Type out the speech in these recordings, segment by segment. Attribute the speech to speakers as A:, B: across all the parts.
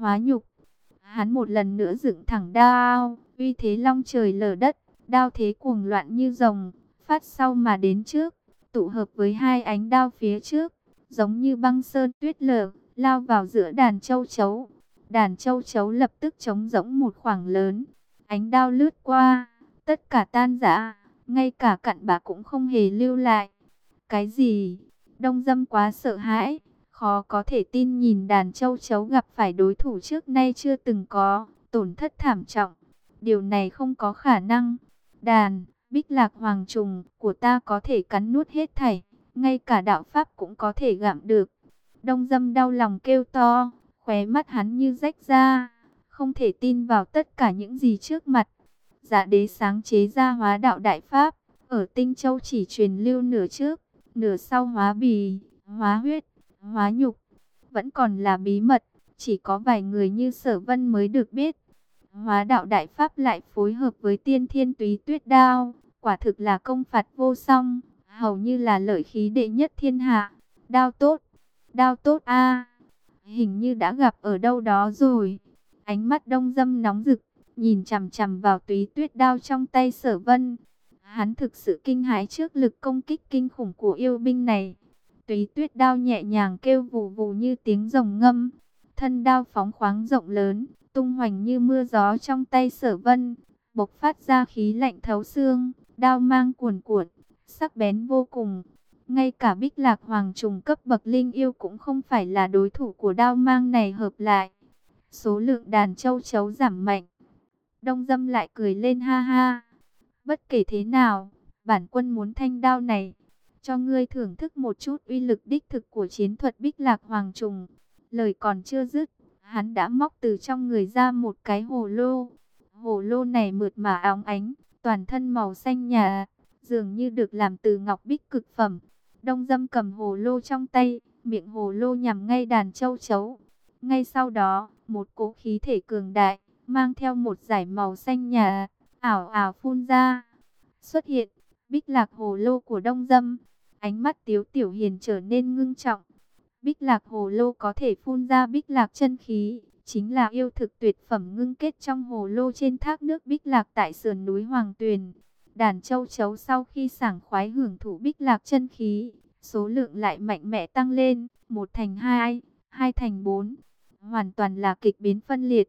A: hóa nhục. Hắn một lần nữa dựng thẳng đao, uy thế long trời lở đất, đao thế cuồng loạn như rồng, phát sau mà đến trước, tụ hợp với hai ánh đao phía trước, giống như băng sơn tuyết lở, lao vào giữa đàn châu chấu. Đàn châu chấu lập tức trống rỗng một khoảng lớn, ánh đao lướt qua, tất cả tan rã, ngay cả cặn bà cũng không hề lưu lại. Cái gì? Đông dâm quá sợ hãi, khó có thể tin nhìn đàn châu chấu gặp phải đối thủ trước nay chưa từng có, tổn thất thảm trọng. Điều này không có khả năng. Đàn, bích lạc hoàng trùng của ta có thể cắn nuốt hết thảy, ngay cả đạo pháp cũng có thể gặm được. Đông dâm đau lòng kêu to, khóe mắt hắn như rách ra, không thể tin vào tất cả những gì trước mặt. Dạ đế sáng chế ra hóa đạo đại pháp, ở Tinh Châu chỉ truyền lưu nửa trước, nửa sau hóa bì, hóa huyết, hóa nhục, vẫn còn là bí mật, chỉ có vài người như Sở Vân mới được biết. Hóa đạo đại pháp lại phối hợp với tiên thiên túy tuyết đao, quả thực là công phạt vô song, hầu như là lợi khí đệ nhất thiên hạ. Đao tốt, đao tốt a, hình như đã gặp ở đâu đó rồi. Ánh mắt Đông Dâm nóng rực, nhìn chằm chằm vào túy tuyết đao trong tay Sở Vân. Hắn thực sự kinh hãi trước lực công kích kinh khủng của yêu binh này. Túy tuyết đao nhẹ nhàng kêu vù vù như tiếng rồng ngâm. Thân đao phóng khoáng rộng lớn, tung hoành như mưa gió trong tay sở vân. Bộc phát ra khí lạnh thấu xương, đao mang cuồn cuộn, sắc bén vô cùng. Ngay cả bích lạc hoàng trùng cấp bậc linh yêu cũng không phải là đối thủ của đao mang này hợp lại. Số lượng đàn châu chấu giảm mạnh. Đông dâm lại cười lên ha ha. Bất kể thế nào, bản quân muốn thanh đao này cho ngươi thưởng thức một chút uy lực đích thực của chiến thuật bích lạc hoàng trùng. Lời còn chưa dứt, hắn đã móc từ trong người ra một cái hồ lô. Hồ lô này mượt mà óng ánh, toàn thân màu xanh nhà, dường như được làm từ ngọc bích cực phẩm. Đông dâm cầm hồ lô trong tay, miệng hồ lô nhằm ngay đàn châu chấu. Ngay sau đó, một cỗ khí thể cường đại, mang theo một giải màu xanh nhà, ảo ảo phun ra. Xuất hiện, bích lạc hồ lô của đông dâm, Ánh mắt Tiếu Tiểu Hiền trở nên ngưng trọng. Bích lạc hồ lô có thể phun ra bích lạc chân khí, chính là yêu thực tuyệt phẩm ngưng kết trong hồ lô trên thác nước bích lạc tại sườn núi Hoàng Tuyền. Đàn châu chấu sau khi sảng khoái hưởng thụ bích lạc chân khí, số lượng lại mạnh mẽ tăng lên, một thành hai, hai thành bốn, hoàn toàn là kịch biến phân liệt.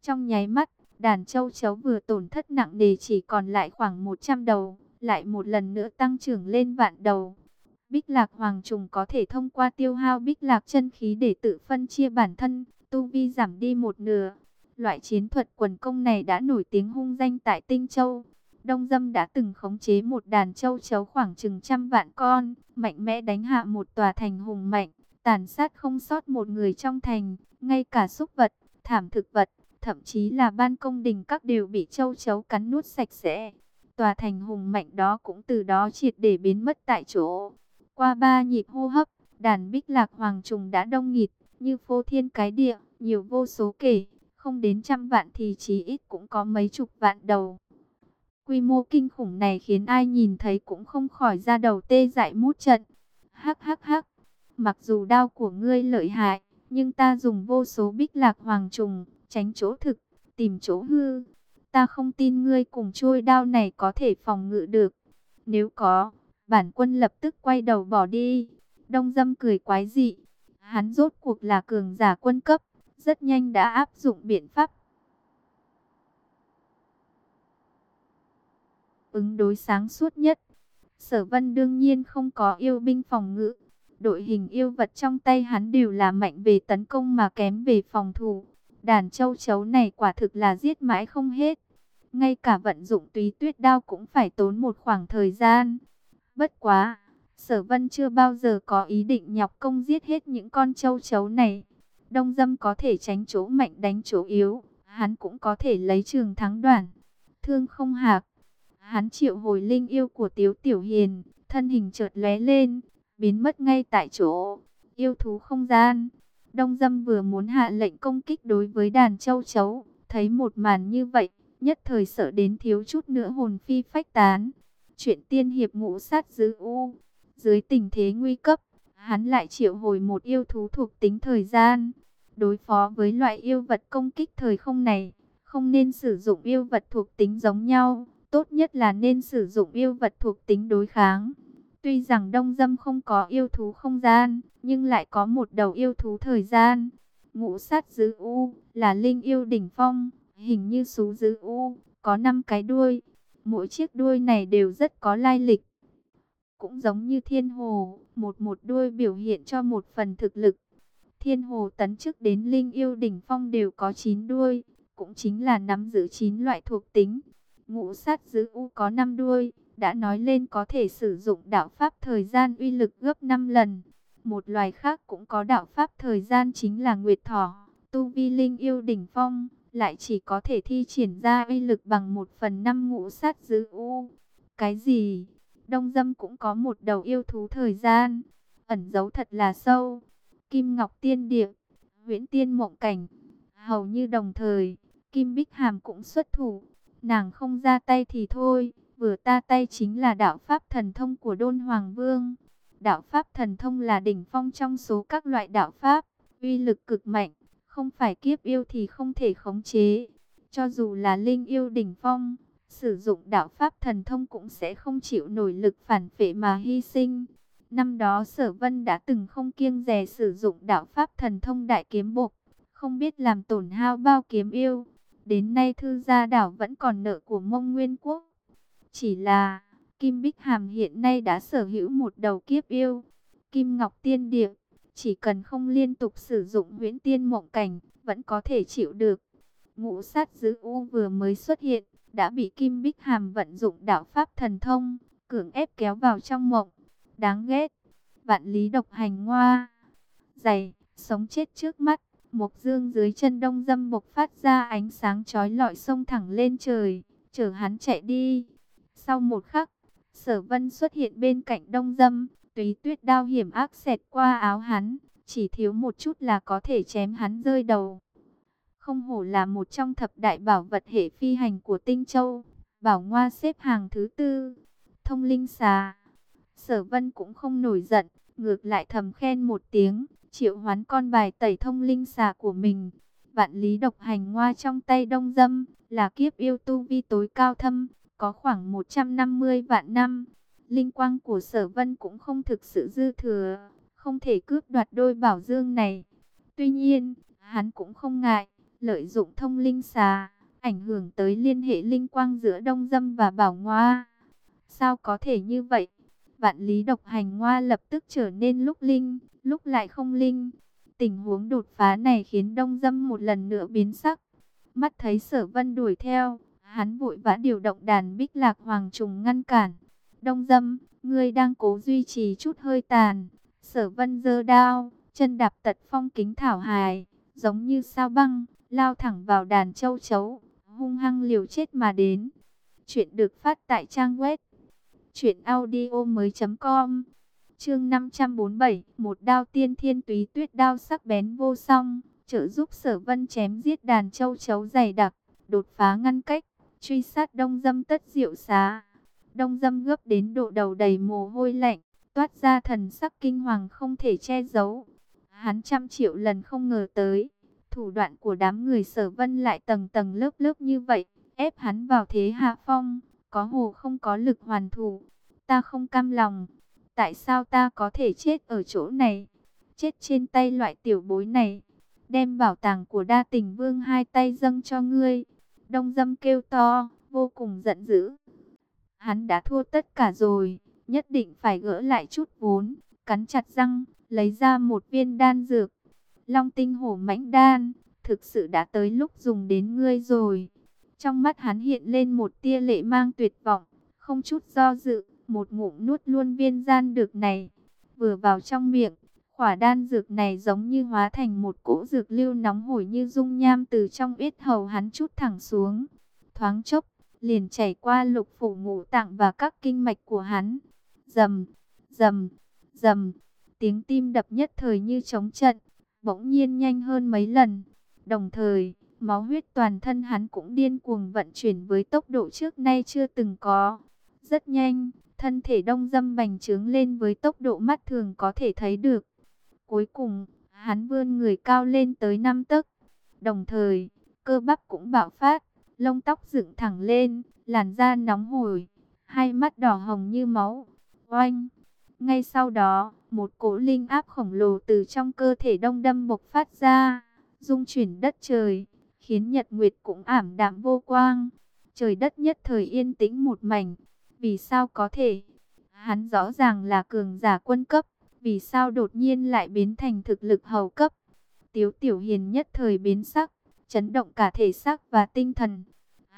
A: Trong nháy mắt, đàn châu chấu vừa tổn thất nặng nề chỉ còn lại khoảng 100 đầu, lại một lần nữa tăng trưởng lên vạn đầu. Bích lạc hoàng trùng có thể thông qua tiêu hao bích lạc chân khí để tự phân chia bản thân, tu vi giảm đi một nửa. Loại chiến thuật quần công này đã nổi tiếng hung danh tại Tinh Châu. Đông Dâm đã từng khống chế một đàn châu chấu khoảng chừng trăm vạn con, mạnh mẽ đánh hạ một tòa thành hùng mạnh, tàn sát không sót một người trong thành, ngay cả súc vật, thảm thực vật, thậm chí là ban công đình các đều bị châu chấu cắn nuốt sạch sẽ. Tòa thành hùng mạnh đó cũng từ đó triệt để biến mất tại chỗ. Qua ba nhịp hô hấp, đàn bích lạc hoàng trùng đã đông nghịt, như phô thiên cái địa, nhiều vô số kể, không đến trăm vạn thì chí ít cũng có mấy chục vạn đầu. Quy mô kinh khủng này khiến ai nhìn thấy cũng không khỏi ra đầu tê dại mút trận. Hắc hắc hắc, mặc dù đao của ngươi lợi hại, nhưng ta dùng vô số bích lạc hoàng trùng, tránh chỗ thực, tìm chỗ hư. Ta không tin ngươi cùng trôi đao này có thể phòng ngự được. Nếu có, Bản quân lập tức quay đầu bỏ đi. Đông dâm cười quái dị. Hắn rốt cuộc là cường giả quân cấp. Rất nhanh đã áp dụng biện pháp. Ứng đối sáng suốt nhất. Sở vân đương nhiên không có yêu binh phòng ngự. Đội hình yêu vật trong tay hắn đều là mạnh về tấn công mà kém về phòng thủ. Đàn châu chấu này quả thực là giết mãi không hết. Ngay cả vận dụng túy tuyết đao cũng phải tốn một khoảng thời gian. Bất quá, sở vân chưa bao giờ có ý định nhọc công giết hết những con châu chấu này. Đông dâm có thể tránh chỗ mạnh đánh chỗ yếu, hắn cũng có thể lấy trường thắng đoàn. Thương không hạc, hắn triệu hồi linh yêu của Tiếu Tiểu Hiền, thân hình chợt lóe lên, biến mất ngay tại chỗ. Yêu thú không gian, Đông dâm vừa muốn hạ lệnh công kích đối với đàn châu chấu, thấy một màn như vậy, nhất thời sợ đến thiếu chút nữa hồn phi phách tán. Chuyện tiên hiệp ngũ sát giữ u. Dưới tình thế nguy cấp, hắn lại triệu hồi một yêu thú thuộc tính thời gian. Đối phó với loại yêu vật công kích thời không này, không nên sử dụng yêu vật thuộc tính giống nhau, tốt nhất là nên sử dụng yêu vật thuộc tính đối kháng. Tuy rằng đông dâm không có yêu thú không gian, nhưng lại có một đầu yêu thú thời gian. Ngũ sát dư u là linh yêu đỉnh phong, hình như sú dư u, có 5 cái đuôi. Mỗi chiếc đuôi này đều rất có lai lịch. Cũng giống như thiên hồ, một một đuôi biểu hiện cho một phần thực lực. Thiên hồ tấn chức đến linh yêu đỉnh phong đều có 9 đuôi, cũng chính là nắm giữ 9 loại thuộc tính. Ngũ sát giữ u có 5 đuôi, đã nói lên có thể sử dụng đạo pháp thời gian uy lực gấp 5 lần. Một loài khác cũng có đạo pháp thời gian chính là Nguyệt Thỏ, tu vi linh yêu đỉnh phong, lại chỉ có thể thi triển ra uy lực bằng một phần năm ngũ sát dư u. Cái gì? Đông Dâm cũng có một đầu yêu thú thời gian, ẩn giấu thật là sâu. Kim Ngọc Tiên Địa, Huyễn Tiên Mộng Cảnh, hầu như đồng thời, Kim Bích Hàm cũng xuất thủ. Nàng không ra tay thì thôi, vừa ta tay chính là đạo pháp thần thông của Đôn Hoàng Vương. Đạo pháp thần thông là đỉnh phong trong số các loại đạo pháp, uy lực cực mạnh, không phải kiếp yêu thì không thể khống chế. Cho dù là linh yêu đỉnh phong, sử dụng đạo pháp thần thông cũng sẽ không chịu nổi lực phản phệ mà hy sinh. Năm đó Sở Vân đã từng không kiêng dè sử dụng đạo pháp thần thông đại kiếm bộc, không biết làm tổn hao bao kiếm yêu. Đến nay thư gia đảo vẫn còn nợ của Mông Nguyên Quốc. Chỉ là Kim Bích Hàm hiện nay đã sở hữu một đầu kiếp yêu, Kim Ngọc Tiên Địa, chỉ cần không liên tục sử dụng huyễn tiên mộng cảnh, vẫn có thể chịu được. Ngũ sát dữ U vừa mới xuất hiện, đã bị Kim Bích Hàm vận dụng đạo pháp thần thông, cưỡng ép kéo vào trong mộng. Đáng ghét, vạn lý độc hành ngoa, dày, sống chết trước mắt. Mộc dương dưới chân đông dâm bộc phát ra ánh sáng chói lọi sông thẳng lên trời, chở hắn chạy đi. Sau một khắc, sở vân xuất hiện bên cạnh đông dâm, túy tuyết đao hiểm ác xẹt qua áo hắn, chỉ thiếu một chút là có thể chém hắn rơi đầu. Không hổ là một trong thập đại bảo vật hệ phi hành của Tinh Châu, bảo ngoa xếp hàng thứ tư, thông linh xà. Sở vân cũng không nổi giận, ngược lại thầm khen một tiếng, triệu hoán con bài tẩy thông linh xà của mình. Vạn lý độc hành ngoa trong tay đông dâm, là kiếp yêu tu vi tối cao thâm, có khoảng 150 vạn năm. Linh quang của sở vân cũng không thực sự dư thừa, không thể cướp đoạt đôi bảo dương này. Tuy nhiên, hắn cũng không ngại, lợi dụng thông linh xà, ảnh hưởng tới liên hệ linh quang giữa đông dâm và bảo ngoa. Sao có thể như vậy? Vạn lý độc hành ngoa lập tức trở nên lúc linh, lúc lại không linh. Tình huống đột phá này khiến đông dâm một lần nữa biến sắc. Mắt thấy sở vân đuổi theo, hắn vội vã điều động đàn bích lạc hoàng trùng ngăn cản. Đông dâm, ngươi đang cố duy trì chút hơi tàn. Sở vân giơ đao, chân đạp tật phong kính thảo hài, giống như sao băng, lao thẳng vào đàn châu chấu, hung hăng liều chết mà đến. Chuyện được phát tại trang web truyệnaudiomoi.com. Chương 547, một đao tiên thiên túy tuyết đao sắc bén vô song, trợ giúp Sở Vân chém giết đàn châu chấu dày đặc, đột phá ngăn cách, truy sát Đông Dâm tất diệu xá. Đông Dâm gấp đến độ đầu đầy mồ hôi lạnh, toát ra thần sắc kinh hoàng không thể che giấu. Hắn trăm triệu lần không ngờ tới, thủ đoạn của đám người Sở Vân lại tầng tầng lớp lớp như vậy, ép hắn vào thế hạ phong có hồ không có lực hoàn thủ. Ta không cam lòng. Tại sao ta có thể chết ở chỗ này? Chết trên tay loại tiểu bối này. Đem bảo tàng của đa tình vương hai tay dâng cho ngươi. Đông dâm kêu to, vô cùng giận dữ. Hắn đã thua tất cả rồi, nhất định phải gỡ lại chút vốn. Cắn chặt răng, lấy ra một viên đan dược. Long tinh hổ mãnh đan, thực sự đã tới lúc dùng đến ngươi rồi. Trong mắt hắn hiện lên một tia lệ mang tuyệt vọng, không chút do dự, một ngụm nuốt luôn viên gian dược này. Vừa vào trong miệng, khỏa đan dược này giống như hóa thành một cỗ dược lưu nóng hổi như dung nham từ trong yết hầu hắn chút thẳng xuống. Thoáng chốc, liền chảy qua lục phủ ngũ tạng và các kinh mạch của hắn. Dầm, dầm, dầm, tiếng tim đập nhất thời như trống trận, bỗng nhiên nhanh hơn mấy lần. Đồng thời, Máu huyết toàn thân hắn cũng điên cuồng vận chuyển với tốc độ trước nay chưa từng có. Rất nhanh, thân thể đông dâm bành trướng lên với tốc độ mắt thường có thể thấy được. Cuối cùng, Hắn vươn người cao lên tới năm tấc. Đồng thời, cơ bắp cũng bạo phát, lông tóc dựng thẳng lên, làn da nóng hổi, hai mắt đỏ hồng như máu. Oanh! Ngay sau đó, một cỗ linh áp khổng lồ từ trong cơ thể đông đâm bộc phát ra, dung chuyển đất trời, khiến nhật nguyệt cũng ảm đạm vô quang. Trời đất nhất thời yên tĩnh một mảnh. Vì sao có thể? Hắn rõ ràng là cường giả quân cấp, vì sao đột nhiên lại biến thành thực lực hầu cấp? Tiếu Tiểu Hiền nhất thời biến sắc, chấn động cả thể xác và tinh thần.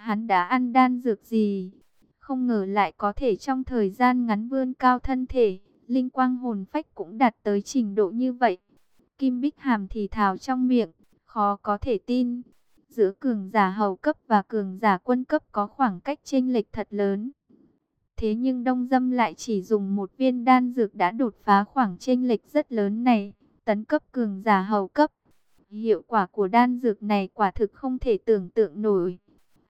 A: Hắn đã ăn đan dược gì? Không ngờ lại có thể trong thời gian ngắn vươn cao thân thể, linh quang hồn phách cũng đạt tới trình độ như vậy. Kim Bích Hàm thì thào trong miệng, khó có thể tin. Giữa cường giả hầu cấp và cường giả quân cấp có khoảng cách chênh lệch thật lớn. Thế nhưng Đông Dâm lại chỉ dùng một viên đan dược đã đột phá khoảng chênh lệch rất lớn này, tấn cấp cường giả hầu cấp. Hiệu quả của đan dược này quả thực không thể tưởng tượng nổi.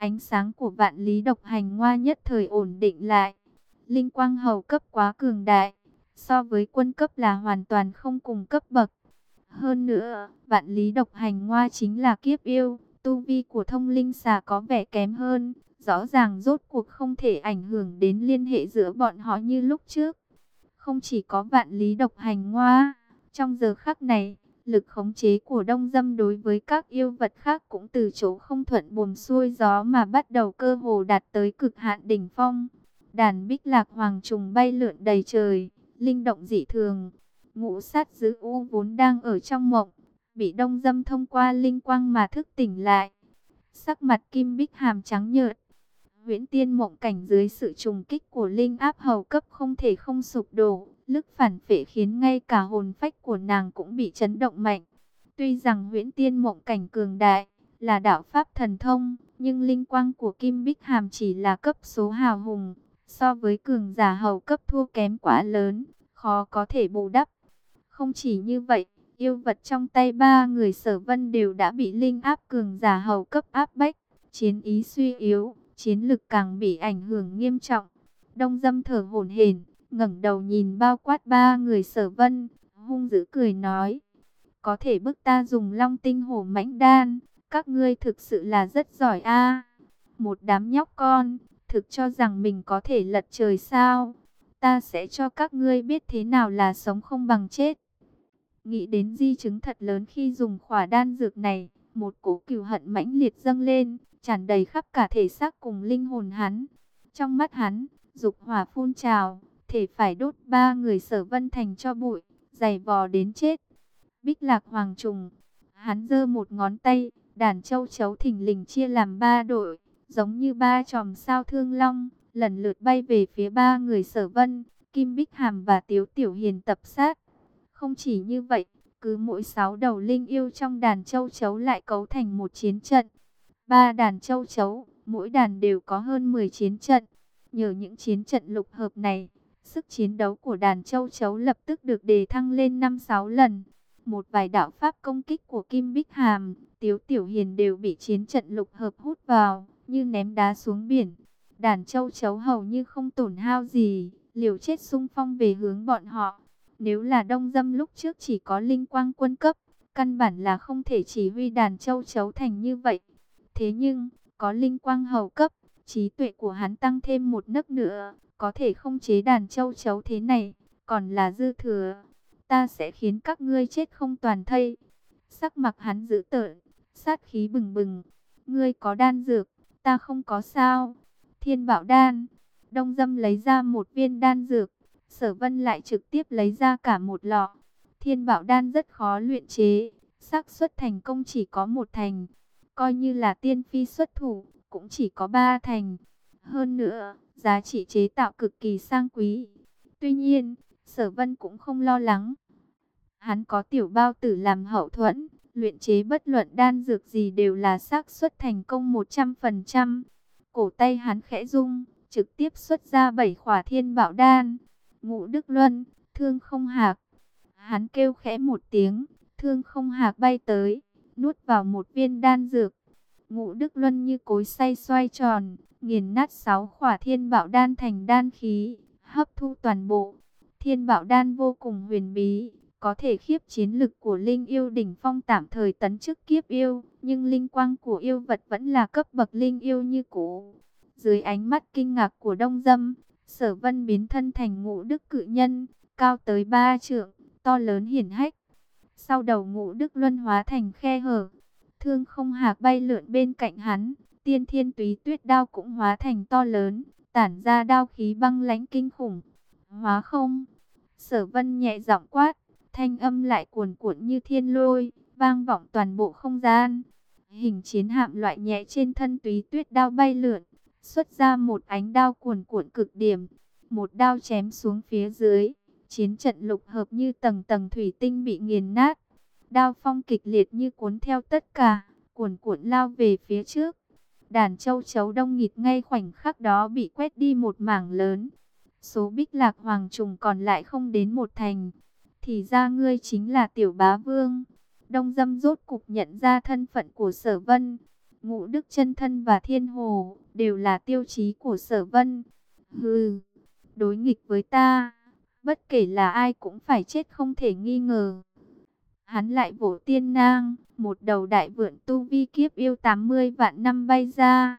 A: Ánh sáng của vạn lý độc hành ngoa nhất thời ổn định lại. Linh quang hầu cấp quá cường đại, so với quân cấp là hoàn toàn không cùng cấp bậc. Hơn nữa, vạn lý độc hành ngoa chính là kiếp yêu, tu vi của thông linh xà có vẻ kém hơn, rõ ràng rốt cuộc không thể ảnh hưởng đến liên hệ giữa bọn họ như lúc trước. Không chỉ có vạn lý độc hành ngoa, trong giờ khắc này, lực khống chế của đông dâm đối với các yêu vật khác cũng từ chỗ không thuận buồm xuôi gió mà bắt đầu cơ hồ đạt tới cực hạn đỉnh phong. Đàn bích lạc hoàng trùng bay lượn đầy trời, linh động dị thường. Ngũ sát giữ u vốn đang ở trong mộng, bị đông dâm thông qua linh quang mà thức tỉnh lại. Sắc mặt kim bích hàm trắng nhợt. Huyễn tiên mộng cảnh dưới sự trùng kích của linh áp hầu cấp không thể không sụp đổ lực phản phệ khiến ngay cả hồn phách của nàng cũng bị chấn động mạnh. Tuy rằng huyễn tiên mộng cảnh cường đại, là đạo pháp thần thông, nhưng linh quang của Kim Bích Hàm chỉ là cấp số hào hùng. So với cường giả hầu cấp thua kém quá lớn, khó có thể bù đắp. Không chỉ như vậy, yêu vật trong tay ba người sở vân đều đã bị linh áp cường giả hầu cấp áp bách, chiến ý suy yếu, chiến lực càng bị ảnh hưởng nghiêm trọng. Đông dâm thở hổn hển, ngẩng đầu nhìn bao quát ba người sở vân, hung dữ cười nói. Có thể bức ta dùng long tinh hổ mãnh đan, các ngươi thực sự là rất giỏi a Một đám nhóc con, thực cho rằng mình có thể lật trời sao. Ta sẽ cho các ngươi biết thế nào là sống không bằng chết. Nghĩ đến di chứng thật lớn khi dùng khỏa đan dược này, một cổ cừu hận mãnh liệt dâng lên, tràn đầy khắp cả thể xác cùng linh hồn hắn. Trong mắt hắn, dục hỏa phun trào, thể phải đốt ba người sở vân thành cho bụi, giày vò đến chết. Bích lạc hoàng trùng, hắn giơ một ngón tay, đàn châu chấu thỉnh lình chia làm ba đội, giống như ba chòm sao thương long, lần lượt bay về phía ba người sở vân, Kim Bích Hàm và Tiếu Tiểu Hiền tập sát. Không chỉ như vậy, cứ mỗi sáu đầu linh yêu trong đàn châu chấu lại cấu thành một chiến trận. Ba đàn châu chấu, mỗi đàn đều có hơn 10 chiến trận. Nhờ những chiến trận lục hợp này, sức chiến đấu của đàn châu chấu lập tức được đề thăng lên 5-6 lần. Một vài đạo pháp công kích của Kim Bích Hàm, Tiếu Tiểu Hiền đều bị chiến trận lục hợp hút vào, như ném đá xuống biển. Đàn châu chấu hầu như không tổn hao gì, liều chết sung phong về hướng bọn họ. Nếu là đông dâm lúc trước chỉ có linh quang quân cấp, căn bản là không thể chỉ huy đàn châu chấu thành như vậy. Thế nhưng, có linh quang hầu cấp, trí tuệ của hắn tăng thêm một nấc nữa, có thể không chế đàn châu chấu thế này, còn là dư thừa. Ta sẽ khiến các ngươi chết không toàn thây. Sắc mặt hắn dữ tợn, sát khí bừng bừng. Ngươi có đan dược, ta không có sao. Thiên bảo đan, đông dâm lấy ra một viên đan dược, sở vân lại trực tiếp lấy ra cả một lọ. Thiên bảo đan rất khó luyện chế, xác suất thành công chỉ có một thành. Coi như là tiên phi xuất thủ, cũng chỉ có ba thành. Hơn nữa, giá trị chế tạo cực kỳ sang quý. Tuy nhiên, sở vân cũng không lo lắng. Hắn có tiểu bao tử làm hậu thuẫn, luyện chế bất luận đan dược gì đều là xác suất thành công 100%. Cổ tay hắn khẽ rung, trực tiếp xuất ra bảy khỏa thiên bảo đan. Ngũ Đức Luân, thương không hạc. Hắn kêu khẽ một tiếng, thương không hạc bay tới, nuốt vào một viên đan dược. Ngũ Đức Luân như cối xay xoay tròn, nghiền nát sáu khỏa thiên bảo đan thành đan khí, hấp thu toàn bộ. Thiên bảo đan vô cùng huyền bí, có thể khiếp chiến lực của linh yêu đỉnh phong tạm thời tấn chức kiếp yêu, nhưng linh quang của yêu vật vẫn là cấp bậc linh yêu như cũ. Dưới ánh mắt kinh ngạc của đông dâm, sở vân biến thân thành ngũ đức cự nhân, cao tới ba trượng, to lớn hiển hách. Sau đầu ngũ đức luân hóa thành khe hở, thương không hạc bay lượn bên cạnh hắn, tiên thiên túy tuyết đao cũng hóa thành to lớn, tản ra đao khí băng lãnh kinh khủng. Hóa không, sở vân nhẹ giọng quát, thanh âm lại cuồn cuộn như thiên lôi, vang vọng toàn bộ không gian. Hình chiến hạm loại nhẹ trên thân túy tuyết đao bay lượn, xuất ra một ánh đao cuồn cuộn cực điểm, một đao chém xuống phía dưới. Chiến trận lục hợp như tầng tầng thủy tinh bị nghiền nát, đao phong kịch liệt như cuốn theo tất cả, cuồn cuộn lao về phía trước. Đàn châu chấu đông nghịt ngay khoảnh khắc đó bị quét đi một mảng lớn. Số bích lạc hoàng trùng còn lại không đến một thành. Thì ra ngươi chính là tiểu bá vương. Đông dâm rốt cục nhận ra thân phận của sở vân. Ngũ đức chân thân và thiên hồ đều là tiêu chí của sở vân. Hừ, đối nghịch với ta, bất kể là ai cũng phải chết không thể nghi ngờ. Hắn lại vỗ tiên nang, một đầu đại vượn tu vi kiếp yêu 80 vạn năm bay ra.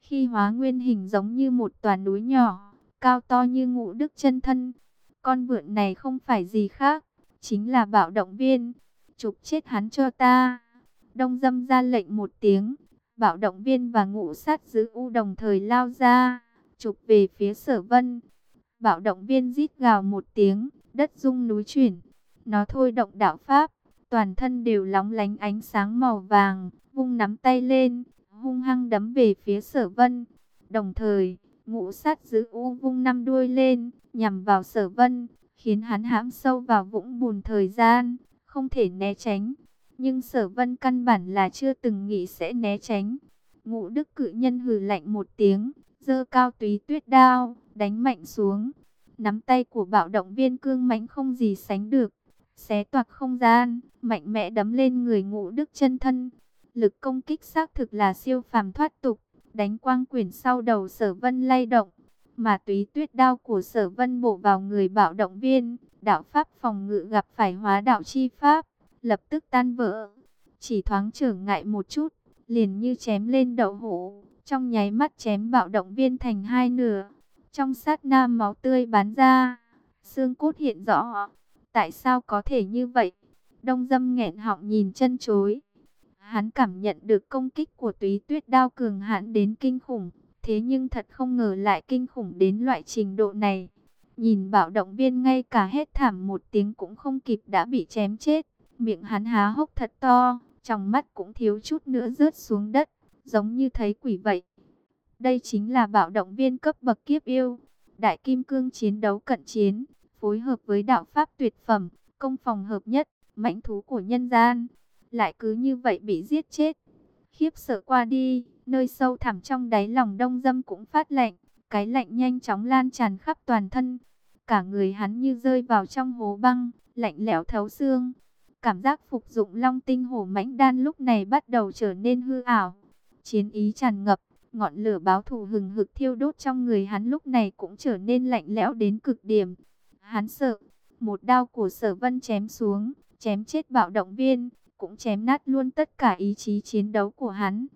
A: Khi hóa nguyên hình giống như một tòa núi nhỏ, cao to như ngũ đức chân thân. Con vượn này không phải gì khác, chính là bạo động viên. Chụp chết hắn cho ta. Đông dâm ra lệnh một tiếng, bạo động viên và ngũ sát giữ u đồng thời lao ra, chụp về phía sở vân. Bạo động viên rít gào một tiếng, đất rung núi chuyển. Nó thôi động đạo pháp, toàn thân đều lóng lánh ánh sáng màu vàng, vung nắm tay lên, hung hăng đấm về phía sở vân. Đồng thời, ngũ sát giữ u vung năm đuôi lên, nhằm vào sở vân, khiến hắn hãm sâu vào vũng bùn thời gian, không thể né tránh. Nhưng sở vân căn bản là chưa từng nghĩ sẽ né tránh. Ngũ đức cự nhân hừ lạnh một tiếng, dơ cao túy tuyết đao, đánh mạnh xuống. Nắm tay của bạo động viên cương mãnh không gì sánh được, xé toạc không gian, mạnh mẽ đấm lên người ngũ đức chân thân. Lực công kích xác thực là siêu phàm thoát tục, đánh quang quyển sau đầu sở vân lay động. Mà túy tuyết đao của sở vân bổ vào người bạo động viên, đạo pháp phòng ngự gặp phải hóa đạo chi pháp, lập tức tan vỡ. Chỉ thoáng trở ngại một chút, liền như chém lên đậu hũ, trong nháy mắt chém bạo động viên thành hai nửa. Trong sát na máu tươi bắn ra, xương cốt hiện rõ. Tại sao có thể như vậy? Đông dâm nghẹn họng nhìn chân chối. Hắn cảm nhận được công kích của túy tuyết đao cường hãn đến kinh khủng. Thế nhưng thật không ngờ lại kinh khủng đến loại trình độ này. Nhìn bạo động viên ngay cả hết thảm một tiếng cũng không kịp đã bị chém chết. Miệng hắn há hốc thật to, trong mắt cũng thiếu chút nữa rớt xuống đất, giống như thấy quỷ vậy. Đây chính là bạo động viên cấp bậc kiếp yêu. Đại kim cương chiến đấu cận chiến, phối hợp với đạo pháp tuyệt phẩm, công phòng hợp nhất, mãnh thú của nhân gian. Lại cứ như vậy bị giết chết. Khiếp sợ qua đi, nơi sâu thẳm trong đáy lòng đông dâm cũng phát lạnh. Cái lạnh nhanh chóng lan tràn khắp toàn thân. Cả người hắn như rơi vào trong hố băng, lạnh lẽo thấu xương. Cảm giác phục dụng long tinh hổ mãnh đan lúc này bắt đầu trở nên hư ảo. Chiến ý tràn ngập, ngọn lửa báo thù hừng hực thiêu đốt trong người hắn lúc này cũng trở nên lạnh lẽo đến cực điểm. Hắn sợ, một đao của sở vân chém xuống, chém chết bạo động viên, cũng chém nát luôn tất cả ý chí chiến đấu của hắn.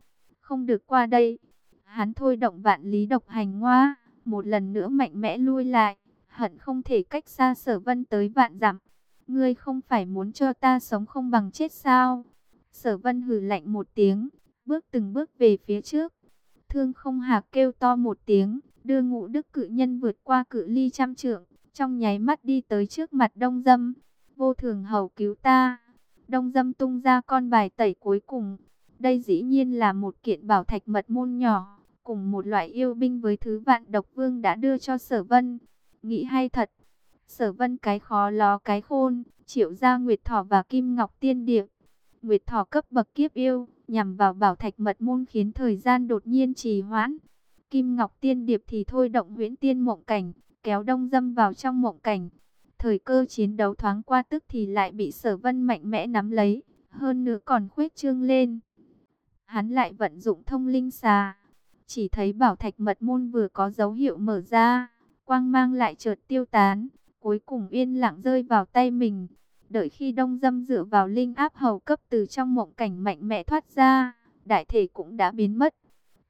A: Không được qua đây, hắn thôi động vạn lý độc hành ngoa, một lần nữa mạnh mẽ lui lại, hận không thể cách xa sở vân tới vạn dặm. Ngươi không phải muốn cho ta sống không bằng chết sao? Sở vân hừ lạnh một tiếng, bước từng bước về phía trước. Thương không hạc kêu to một tiếng, đưa ngũ đức cự nhân vượt qua cự ly trăm trượng, trong nháy mắt đi tới trước mặt đông dâm. Vô thường hầu cứu ta. Đông dâm tung ra con bài tẩy cuối cùng. Đây dĩ nhiên là một kiện bảo thạch mật môn nhỏ, cùng một loại yêu binh với thứ vạn độc vương đã đưa cho sở vân. Nghĩ hay thật, sở vân cái khó ló cái khôn, triệu ra Nguyệt Thỏ và Kim Ngọc Tiên Điệp. Nguyệt Thỏ cấp bậc kiếp yêu, nhằm vào bảo thạch mật môn khiến thời gian đột nhiên trì hoãn. Kim Ngọc Tiên Điệp thì thôi động huyễn tiên mộng cảnh, kéo đông dâm vào trong mộng cảnh. Thời cơ chiến đấu thoáng qua tức thì lại bị sở vân mạnh mẽ nắm lấy, hơn nữa còn khuếch trương lên. Hắn lại vận dụng thông linh xà, chỉ thấy bảo thạch mật môn vừa có dấu hiệu mở ra, quang mang lại chợt tiêu tán, cuối cùng yên lặng rơi vào tay mình. Đợi khi đông dâm dựa vào linh áp hầu cấp từ trong mộng cảnh mạnh mẽ thoát ra, đại thể cũng đã biến mất.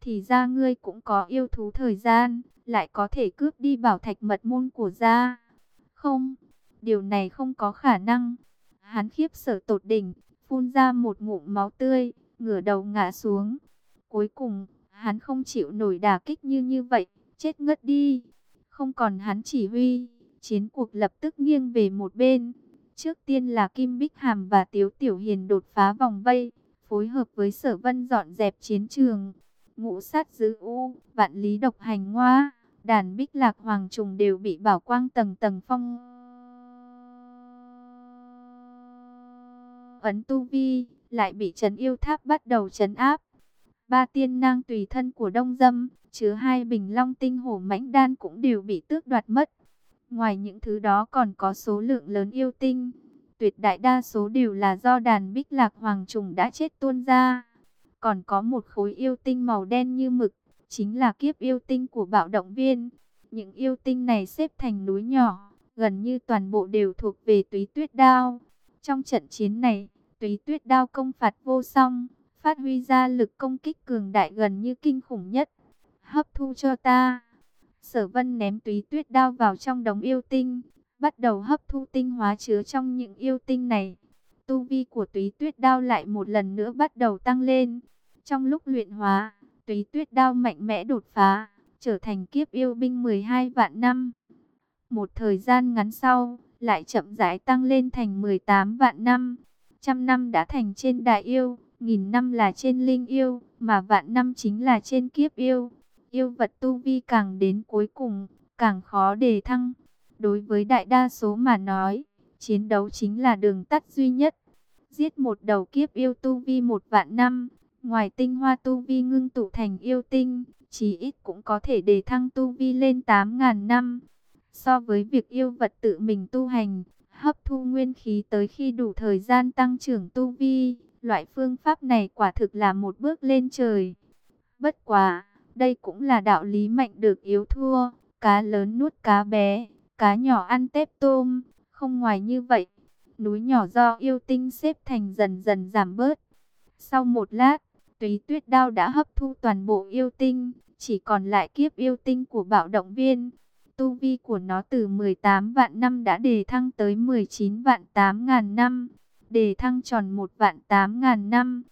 A: Thì ra ngươi cũng có yêu thú thời gian, lại có thể cướp đi bảo thạch mật môn của gia. Không, điều này không có khả năng. Hắn khiếp sợ tột đỉnh, phun ra một ngụm máu tươi, ngửa đầu ngã xuống. Cuối cùng, hắn không chịu nổi đả kích như như vậy, chết ngất đi. Không còn hắn chỉ huy, chiến cuộc lập tức nghiêng về một bên. Trước tiên là Kim Bích Hàm và Tiếu Tiểu Hiền đột phá vòng vây, phối hợp với Sở Vân dọn dẹp chiến trường. Ngũ sát dữ u, vạn lý độc hành ngoa, đàn Bích Lạc Hoàng trùng đều bị bảo quang tầng tầng phong. Ấn tu vi, lại bị trấn yêu tháp bắt đầu trấn áp. Ba tiên nang tùy thân của Đông Dâm, chứa hai bình long tinh hổ mãnh đan cũng đều bị tước đoạt mất. Ngoài những thứ đó còn có số lượng lớn yêu tinh. Tuyệt đại đa số đều là do đàn bích lạc hoàng trùng đã chết tuôn ra. Còn có một khối yêu tinh màu đen như mực, chính là kiếp yêu tinh của bạo động viên. Những yêu tinh này xếp thành núi nhỏ, gần như toàn bộ đều thuộc về túy tuyết đao. Trong trận chiến này, túy tuyết đao công phạt vô song, phát huy ra lực công kích cường đại gần như kinh khủng nhất. Hấp thu cho ta. Sở vân ném túy tuyết đao vào trong đống yêu tinh, bắt đầu hấp thu tinh hóa chứa trong những yêu tinh này. Tu vi của túy tuyết đao lại một lần nữa bắt đầu tăng lên. Trong lúc luyện hóa, túy tuyết đao mạnh mẽ đột phá, trở thành kiếp yêu binh 12 vạn năm. Một thời gian ngắn sau, lại chậm rãi tăng lên thành 18 vạn năm. Trăm năm đã thành trên đại yêu, nghìn năm là trên linh yêu, mà vạn năm chính là trên kiếp yêu. Yêu vật tu vi càng đến cuối cùng, càng khó đề thăng. Đối với đại đa số mà nói, chiến đấu chính là đường tắt duy nhất. Giết một đầu kiếp yêu tu vi một vạn năm, ngoài tinh hoa tu vi ngưng tụ thành yêu tinh, chí ít cũng có thể đề thăng tu vi lên 8.000 năm. So với việc yêu vật tự mình tu hành, hấp thu nguyên khí tới khi đủ thời gian tăng trưởng tu vi, loại phương pháp này quả thực là một bước lên trời. Bất quá, đây cũng là đạo lý mạnh được yếu thua, cá lớn nuốt cá bé, cá nhỏ ăn tép tôm, không ngoài như vậy. Núi nhỏ do yêu tinh xếp thành dần dần giảm bớt. Sau một lát, túy tuyết đao đã hấp thu toàn bộ yêu tinh, chỉ còn lại kiếp yêu tinh của bạo động viên. Tu vi của nó từ 18 vạn năm đã đề thăng tới 19 vạn 8 ngàn năm, đề thăng tròn 1 vạn 8 ngàn năm.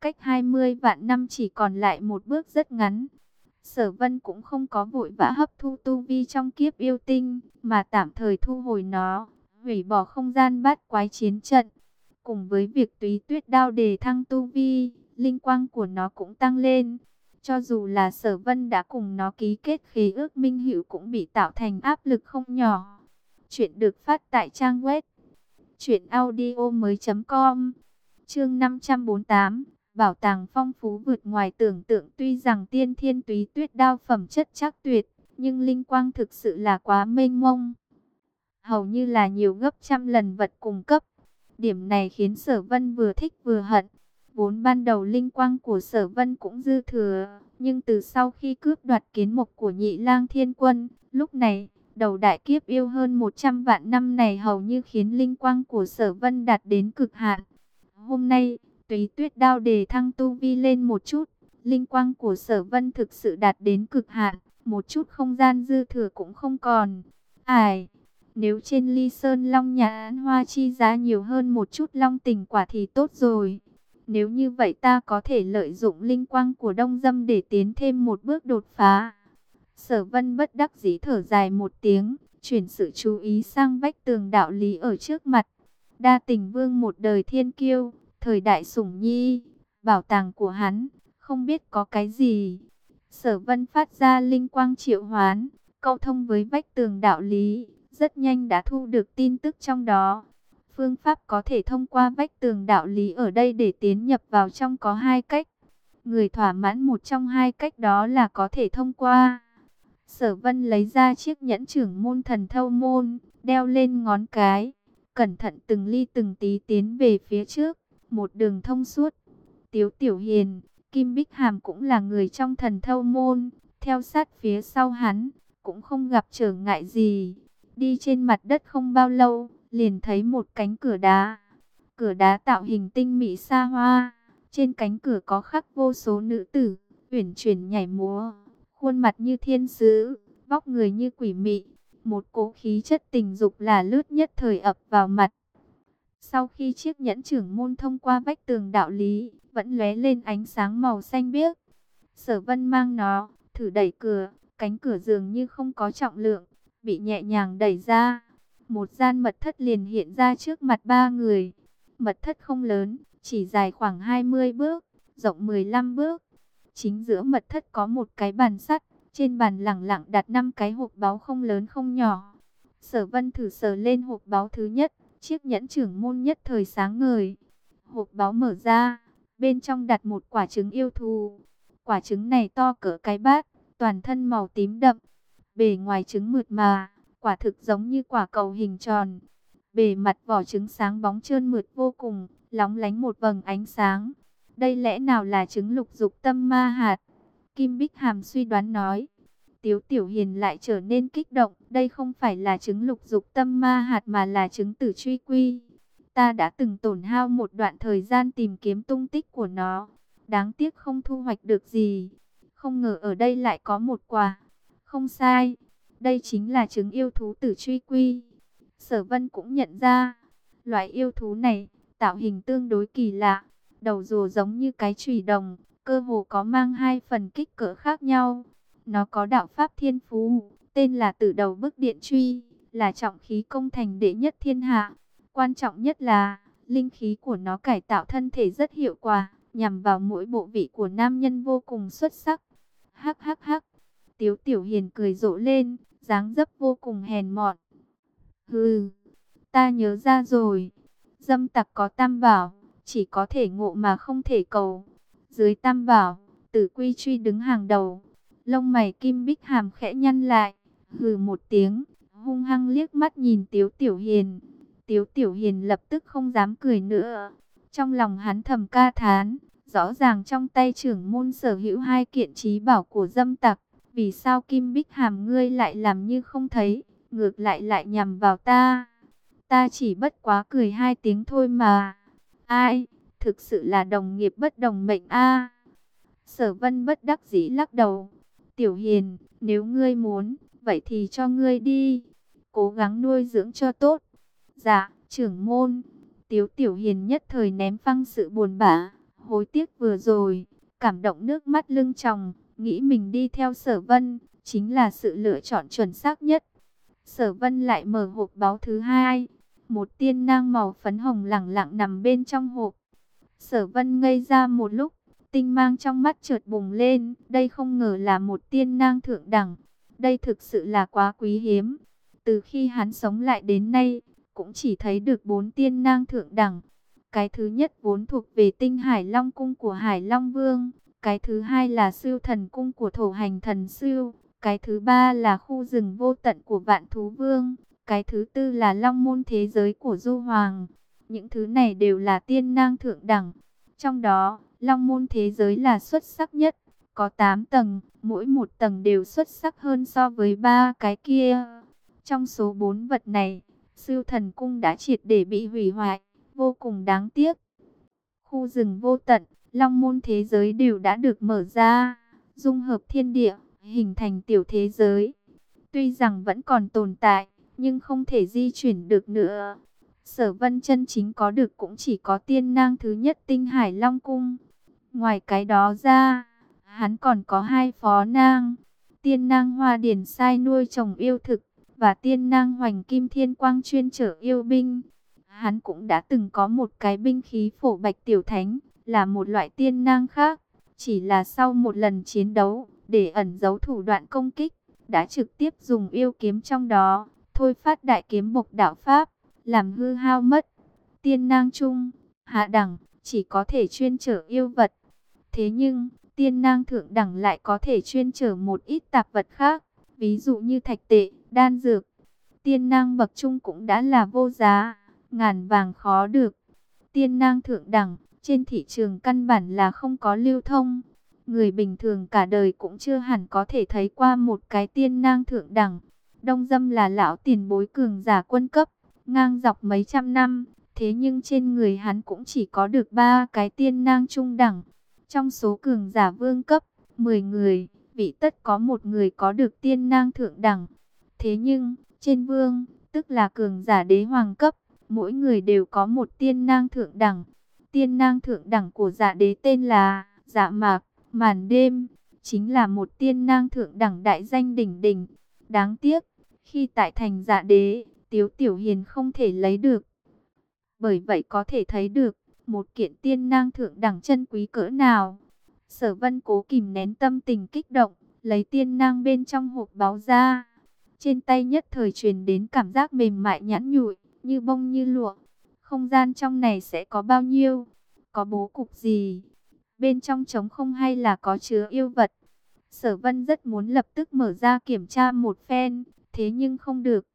A: Cách 20 vạn năm chỉ còn lại một bước rất ngắn. Sở Vân cũng không có vội vã hấp thu tu vi trong kiếp yêu tinh, mà tạm thời thu hồi nó, hủy bỏ không gian bát quái chiến trận. Cùng với việc túy tuyết đao đề thăng tu vi, linh quang của nó cũng tăng lên. Cho dù là sở vân đã cùng nó ký kết khí ước minh hữu cũng bị tạo thành áp lực không nhỏ. Chuyện được phát tại trang web audio mới.com Chương 548 Bảo tàng phong phú vượt ngoài tưởng tượng tuy rằng tiên thiên túy tuyết đao phẩm chất chắc tuyệt, nhưng linh quang thực sự là quá mênh mông. Hầu như là nhiều gấp trăm lần vật cung cấp. Điểm này khiến sở vân vừa thích vừa hận. Vốn ban đầu linh quang của sở vân cũng dư thừa, nhưng từ sau khi cướp đoạt kiến mục của nhị lang thiên quân, lúc này, đầu đại kiếp yêu hơn 100 vạn năm này hầu như khiến linh quang của sở vân đạt đến cực hạn. Hôm nay, tùy tuyết đao đề thăng tu vi lên một chút, linh quang của sở vân thực sự đạt đến cực hạn, một chút không gian dư thừa cũng không còn. Ải, nếu trên ly sơn long nhà án hoa chi giá nhiều hơn một chút long tình quả thì tốt rồi. Nếu như vậy ta có thể lợi dụng linh quang của đông dâm để tiến thêm một bước đột phá. Sở vân bất đắc dĩ thở dài một tiếng, chuyển sự chú ý sang vách tường đạo lý ở trước mặt. Đa tình vương một đời thiên kiêu, thời đại sủng nhi, bảo tàng của hắn, không biết có cái gì. Sở vân phát ra linh quang triệu hoán, câu thông với vách tường đạo lý, rất nhanh đã thu được tin tức trong đó. Phương pháp có thể thông qua vách tường đạo lý ở đây để tiến nhập vào trong có hai cách. Người thỏa mãn một trong hai cách đó là có thể thông qua. Sở vân lấy ra chiếc nhẫn trưởng môn thần thâu môn, đeo lên ngón cái. Cẩn thận từng ly từng tí tiến về phía trước, một đường thông suốt. Tiếu Tiểu Hiền, Kim Bích Hàm cũng là người trong thần thâu môn, theo sát phía sau hắn, cũng không gặp trở ngại gì. Đi trên mặt đất không bao lâu, liền thấy một cánh cửa đá. Cửa đá tạo hình tinh mỹ xa hoa, trên cánh cửa có khắc vô số nữ tử, uyển chuyển nhảy múa, khuôn mặt như thiên sứ, vóc người như quỷ mị, một cỗ khí chất tình dục là lướt nhất thời ập vào mặt. Sau khi chiếc nhẫn trưởng môn thông qua vách tường đạo lý, vẫn lóe lên ánh sáng màu xanh biếc. Sở Vân mang nó, thử đẩy cửa, cánh cửa dường như không có trọng lượng, bị nhẹ nhàng đẩy ra. Một gian mật thất liền hiện ra trước mặt ba người. Mật thất không lớn, chỉ dài khoảng 20 bước, rộng 15 bước. Chính giữa mật thất có một cái bàn sắt, trên bàn lẳng lặng đặt năm cái hộp báo không lớn không nhỏ. Sở Vân thử sờ lên hộp báo thứ nhất, chiếc nhẫn trưởng môn nhất thời sáng ngời. Hộp báo mở ra, bên trong đặt một quả trứng yêu thù. Quả trứng này to cỡ cái bát, toàn thân màu tím đậm. Bề ngoài trứng mượt mà, quả thực giống như quả cầu hình tròn. Bề mặt vỏ trứng sáng bóng trơn mượt vô cùng, lóng lánh một vầng ánh sáng. Đây lẽ nào là trứng lục dục tâm ma hạt? Kim Bích Hàm suy đoán nói. Tiếu Tiểu Hiền lại trở nên kích động. Đây không phải là trứng lục dục tâm ma hạt mà là trứng tử truy quy. Ta đã từng tổn hao một đoạn thời gian tìm kiếm tung tích của nó. Đáng tiếc không thu hoạch được gì. Không ngờ ở đây lại có một quả. Không sai. Đây chính là trứng yêu thú tử truy quy. Sở Vân cũng nhận ra. Loại yêu thú này tạo hình tương đối kỳ lạ. Đầu rùa giống như cái chùy đồng. Cơ hồ có mang hai phần kích cỡ khác nhau. Nó có đạo pháp thiên phú. Tên là tử đầu bức điện truy. Là trọng khí công thành đệ nhất thiên hạ. Quan trọng nhất là, linh khí của nó cải tạo thân thể rất hiệu quả, nhằm vào mỗi bộ vị của nam nhân vô cùng xuất sắc. Hắc hắc hắc, Tiếu Tiểu Hiền cười rộ lên, dáng dấp vô cùng hèn mọn. Hừ, ta nhớ ra rồi, dâm tặc có tam bảo, chỉ có thể ngộ mà không thể cầu. Dưới tam bảo, tử quy truy đứng hàng đầu, lông mày kim bích hàm khẽ nhăn lại, hừ một tiếng, hung hăng liếc mắt nhìn Tiếu Tiểu Hiền. Tiếu Tiểu Hiền lập tức không dám cười nữa. Trong lòng hắn thầm ca thán, rõ ràng trong tay trưởng môn sở hữu hai kiện trí bảo của dâm tặc. Vì sao Kim Bích Hàm ngươi lại làm như không thấy, ngược lại lại nhằm vào ta? Ta chỉ bất quá cười hai tiếng thôi mà. Ai, thực sự là đồng nghiệp bất đồng mệnh a. Sở Vân bất đắc dĩ lắc đầu. Tiểu Hiền, nếu ngươi muốn, vậy thì cho ngươi đi. Cố gắng nuôi dưỡng cho tốt. Dạ, trưởng môn. Tiếu Tiểu Hiền nhất thời ném phăng sự buồn bã, hối tiếc vừa rồi, cảm động nước mắt lưng tròng, nghĩ mình đi theo sở vân, chính là sự lựa chọn chuẩn xác nhất. Sở vân lại mở hộp báo thứ hai, một tiên nang màu phấn hồng lẳng lặng nằm bên trong hộp. Sở vân ngây ra một lúc, tinh mang trong mắt chợt bùng lên, đây không ngờ là một tiên nang thượng đẳng, đây thực sự là quá quý hiếm. Từ khi hắn sống lại đến nay, cũng chỉ thấy được bốn tiên nang thượng đẳng. Cái thứ nhất vốn thuộc về tinh Hải Long Cung của Hải Long Vương. Cái thứ hai là siêu thần cung của thổ hành thần siêu. Cái thứ ba là khu rừng vô tận của vạn thú vương. Cái thứ tư là long môn thế giới của du hoàng. Những thứ này đều là tiên nang thượng đẳng. Trong đó, long môn thế giới là xuất sắc nhất. Có 8 tầng, mỗi một tầng đều xuất sắc hơn so với ba cái kia. Trong số 4 vật này, Siêu thần cung đã triệt để bị hủy hoại, vô cùng đáng tiếc. Khu rừng vô tận, long môn thế giới đều đã được mở ra, dung hợp thiên địa, hình thành tiểu thế giới. Tuy rằng vẫn còn tồn tại, nhưng không thể di chuyển được nữa. Sở vân chân chính có được cũng chỉ có tiên nang thứ nhất tinh hải long cung. Ngoài cái đó ra, hắn còn có hai phó nang. Tiên nang hoa điển sai nuôi Chồng yêu thực, và tiên nang hoành kim thiên quang chuyên trở yêu binh. Hắn cũng đã từng có một cái binh khí phổ bạch tiểu thánh, là một loại tiên nang khác. Chỉ là sau một lần chiến đấu, để ẩn giấu thủ đoạn công kích, đã trực tiếp dùng yêu kiếm trong đó, thôi phát đại kiếm mục đạo Pháp, làm hư hao mất. Tiên nang trung, hạ đẳng, chỉ có thể chuyên trở yêu vật. Thế nhưng, tiên nang thượng đẳng lại có thể chuyên trở một ít tạp vật khác, ví dụ như thạch tệ, đan dược. Tiên năng bậc trung cũng đã là vô giá, ngàn vàng khó được. Tiên năng thượng đẳng, trên thị trường căn bản là không có lưu thông. Người bình thường cả đời cũng chưa hẳn có thể thấy qua một cái tiên nang thượng đẳng. Đông dâm là lão tiền bối cường giả quân cấp, ngang dọc mấy trăm năm, thế nhưng trên người hắn cũng chỉ có được ba cái tiên nang trung đẳng. Trong số cường giả vương cấp, 10 người, vị tất có một người có được tiên nang thượng đẳng. Thế nhưng, trên vương, tức là cường giả đế hoàng cấp, mỗi người đều có một tiên nang thượng đẳng. Tiên nang thượng đẳng của dạ đế tên là Dạ Mạc, Màn Đêm, chính là một tiên nang thượng đẳng đại danh đỉnh đỉnh. Đáng tiếc, khi tại thành dạ đế, Tiếu Tiểu Hiền không thể lấy được. Bởi vậy có thể thấy được, một kiện tiên nang thượng đẳng chân quý cỡ nào. Sở vân cố kìm nén tâm tình kích động, lấy tiên nang bên trong hộp báo ra. Trên tay nhất thời truyền đến cảm giác mềm mại nhẵn nhụi, như bông như lụa. Không gian trong này sẽ có bao nhiêu? Có bố cục gì? Bên trong trống không hay là có chứa yêu vật? Sở vân rất muốn lập tức mở ra kiểm tra một phen, thế nhưng không được.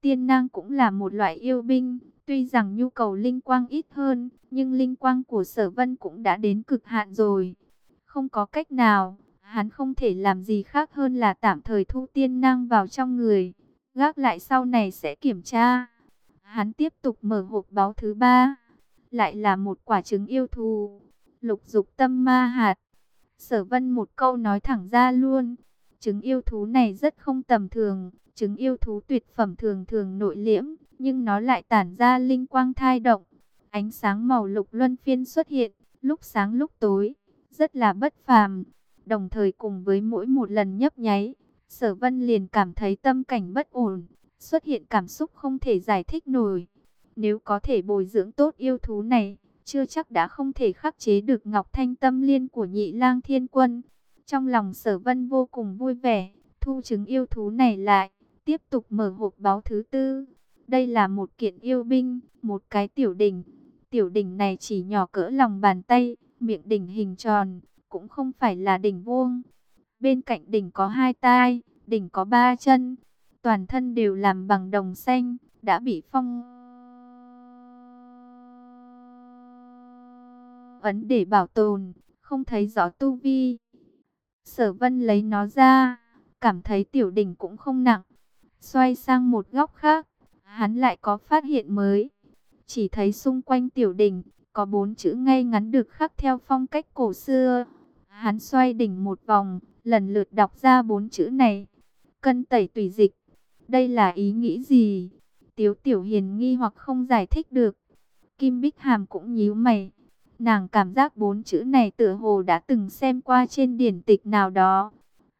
A: Tiên nang cũng là một loại yêu binh, tuy rằng nhu cầu linh quang ít hơn, nhưng linh quang của sở vân cũng đã đến cực hạn rồi. Không có cách nào, hắn không thể làm gì khác hơn là tạm thời thu tiên nang vào trong người, gác lại sau này sẽ kiểm tra. Hắn tiếp tục mở hộp báo thứ ba, lại là một quả trứng yêu thù, lục dục tâm ma hạt. Sở vân một câu nói thẳng ra luôn, trứng yêu thú này rất không tầm thường, trứng yêu thú tuyệt phẩm thường thường nội liễm, nhưng nó lại tản ra linh quang thai động. Ánh sáng màu lục luân phiên xuất hiện, lúc sáng lúc tối, rất là bất phàm. Đồng thời cùng với mỗi một lần nhấp nháy, sở vân liền cảm thấy tâm cảnh bất ổn, xuất hiện cảm xúc không thể giải thích nổi. Nếu có thể bồi dưỡng tốt yêu thú này, chưa chắc đã không thể khắc chế được Ngọc Thanh Tâm Liên của nhị lang thiên quân. Trong lòng sở vân vô cùng vui vẻ, thu chứng yêu thú này lại, tiếp tục mở hộp báo thứ tư. Đây là một kiện yêu binh, một cái tiểu đỉnh. Tiểu đỉnh này chỉ nhỏ cỡ lòng bàn tay, miệng đỉnh hình tròn, cũng không phải là đỉnh vuông. Bên cạnh đỉnh có hai tai, đỉnh có ba chân, toàn thân đều làm bằng đồng xanh, đã bị phong ấn để bảo tồn, không thấy rõ tu vi. Sở vân lấy nó ra, cảm thấy tiểu đỉnh cũng không nặng. Xoay sang một góc khác, hắn lại có phát hiện mới. Chỉ thấy xung quanh tiểu đỉnh, có bốn chữ ngay ngắn được khắc theo phong cách cổ xưa. Hắn xoay đỉnh một vòng, lần lượt đọc ra bốn chữ này. Cân tẩy tùy dịch. Đây là ý nghĩ gì? Tiếu tiểu hiền nghi hoặc không giải thích được. Kim Bích Hàm cũng nhíu mày. Nàng cảm giác bốn chữ này tựa hồ đã từng xem qua trên điển tịch nào đó.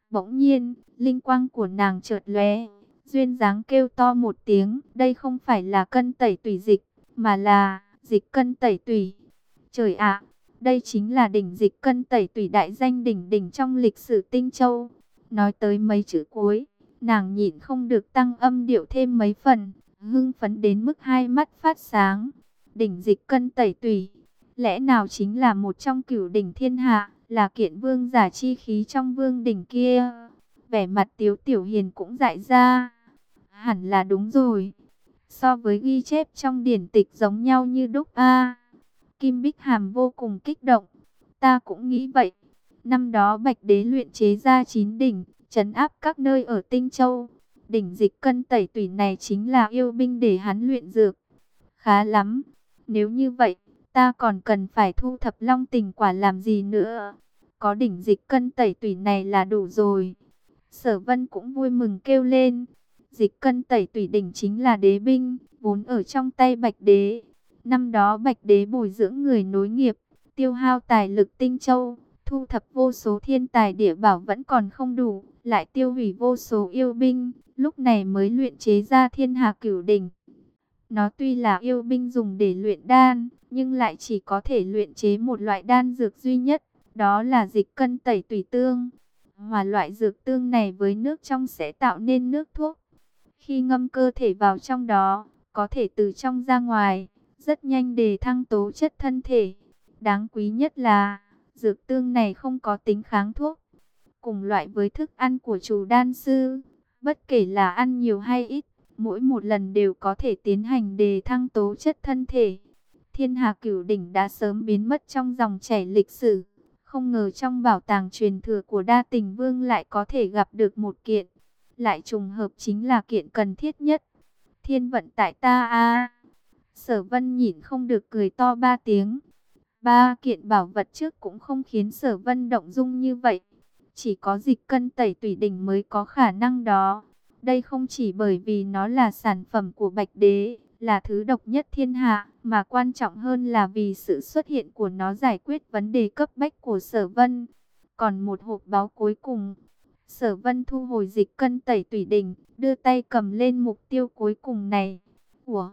A: Bỗng nhiên, linh quang của nàng chợt lóe, duyên dáng kêu to một tiếng, đây không phải là cân tẩy tùy dịch, mà là dịch cân tẩy tùy. Trời ạ, đây chính là đỉnh dịch cân tẩy tùy đại danh đỉnh đỉnh trong lịch sử Tinh Châu. Nói tới mấy chữ cuối, nàng nhịn không được tăng âm điệu thêm mấy phần, hưng phấn đến mức hai mắt phát sáng. Đỉnh dịch cân tẩy tùy lẽ nào chính là một trong cửu đỉnh thiên hạ, là kiện vương giả chi khí trong vương đỉnh kia. Vẻ mặt tiếu tiểu hiền cũng dại ra. Hẳn là đúng rồi. So với ghi chép trong điển tịch giống nhau như đúc A. Kim Bích Hàm vô cùng kích động. Ta cũng nghĩ vậy. Năm đó Bạch Đế luyện chế ra chín đỉnh, trấn áp các nơi ở Tinh Châu. Đỉnh dịch cân tẩy tùy này chính là yêu binh để hắn luyện dược. Khá lắm. Nếu như vậy, ta còn cần phải thu thập long tình quả làm gì nữa. Có đỉnh dịch cân tẩy tủy này là đủ rồi. Sở vân cũng vui mừng kêu lên. Dịch cân tẩy tủy đỉnh chính là đế binh, vốn ở trong tay bạch đế. Năm đó bạch đế bồi dưỡng người nối nghiệp, tiêu hao tài lực tinh châu, thu thập vô số thiên tài địa bảo vẫn còn không đủ, lại tiêu hủy vô số yêu binh, lúc này mới luyện chế ra thiên hà cửu đỉnh. Nó tuy là yêu binh dùng để luyện đan, nhưng lại chỉ có thể luyện chế một loại đan dược duy nhất, đó là dịch cân tẩy tùy tương. Hòa loại dược tương này với nước trong sẽ tạo nên nước thuốc. Khi ngâm cơ thể vào trong đó, có thể từ trong ra ngoài, rất nhanh đề thăng tố chất thân thể. Đáng quý nhất là, dược tương này không có tính kháng thuốc. Cùng loại với thức ăn của chủ đan sư, bất kể là ăn nhiều hay ít, mỗi một lần đều có thể tiến hành đề thăng tố chất thân thể. Thiên Hà Cửu Đỉnh đã sớm biến mất trong dòng chảy lịch sử. Không ngờ trong bảo tàng truyền thừa của đa tình vương lại có thể gặp được một kiện. Lại trùng hợp chính là kiện cần thiết nhất. thiên vận tại ta a Sở vân nhìn không được cười to ba tiếng. Ba kiện bảo vật trước cũng không khiến sở vân động dung như vậy. Chỉ có dịch cân tẩy tủy đỉnh mới có khả năng đó. Đây không chỉ bởi vì nó là sản phẩm của Bạch Đế, là thứ độc nhất thiên hạ, mà quan trọng hơn là vì sự xuất hiện của nó giải quyết vấn đề cấp bách của sở vân. Còn một hộp báo cuối cùng, sở vân thu hồi dịch cân tẩy tủy đỉnh, đưa tay cầm lên mục tiêu cuối cùng này. Ủa,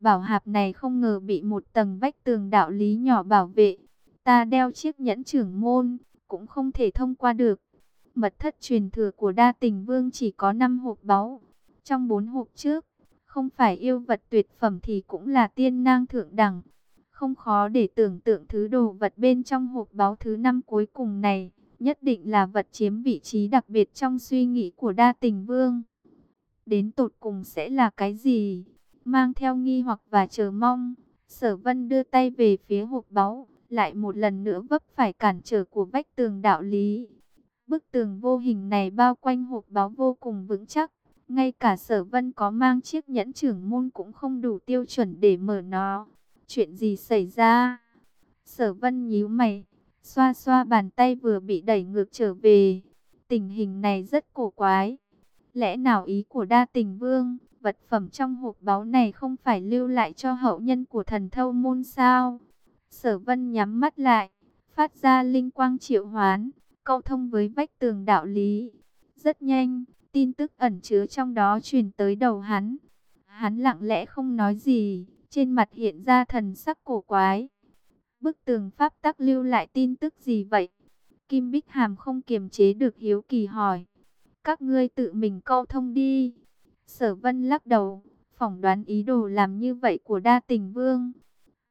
A: bảo hạp này không ngờ bị một tầng vách tường đạo lý nhỏ bảo vệ. Ta đeo chiếc nhẫn trưởng môn, cũng không thể thông qua được. Mật thất truyền thừa của đa tình vương chỉ có 5 hộp báu. Trong 4 hộp trước, không phải yêu vật tuyệt phẩm thì cũng là tiên nang thượng đẳng. Không khó để tưởng tượng thứ đồ vật bên trong hộp báu thứ năm cuối cùng này, nhất định là vật chiếm vị trí đặc biệt trong suy nghĩ của đa tình vương. Đến tột cùng sẽ là cái gì? Mang theo nghi hoặc và chờ mong, sở vân đưa tay về phía hộp báu, lại một lần nữa vấp phải cản trở của vách tường đạo lý. Bức tường vô hình này bao quanh hộp báu vô cùng vững chắc. Ngay cả sở vân có mang chiếc nhẫn trưởng môn cũng không đủ tiêu chuẩn để mở nó. Chuyện gì xảy ra? Sở vân nhíu mày, xoa xoa bàn tay vừa bị đẩy ngược trở về. Tình hình này rất cổ quái. Lẽ nào ý của đa tình vương, vật phẩm trong hộp báu này không phải lưu lại cho hậu nhân của thần thâu môn sao? Sở vân nhắm mắt lại, phát ra linh quang triệu hoán, câu thông với vách tường đạo lý. Rất nhanh, tin tức ẩn chứa trong đó truyền tới đầu hắn. Hắn lặng lẽ không nói gì, trên mặt hiện ra thần sắc cổ quái. Bức tường pháp tắc lưu lại tin tức gì vậy? Kim Bích Hàm không kiềm chế được hiếu kỳ hỏi. Các ngươi tự mình câu thông đi. Sở Vân lắc đầu, phỏng đoán ý đồ làm như vậy của đa tình vương.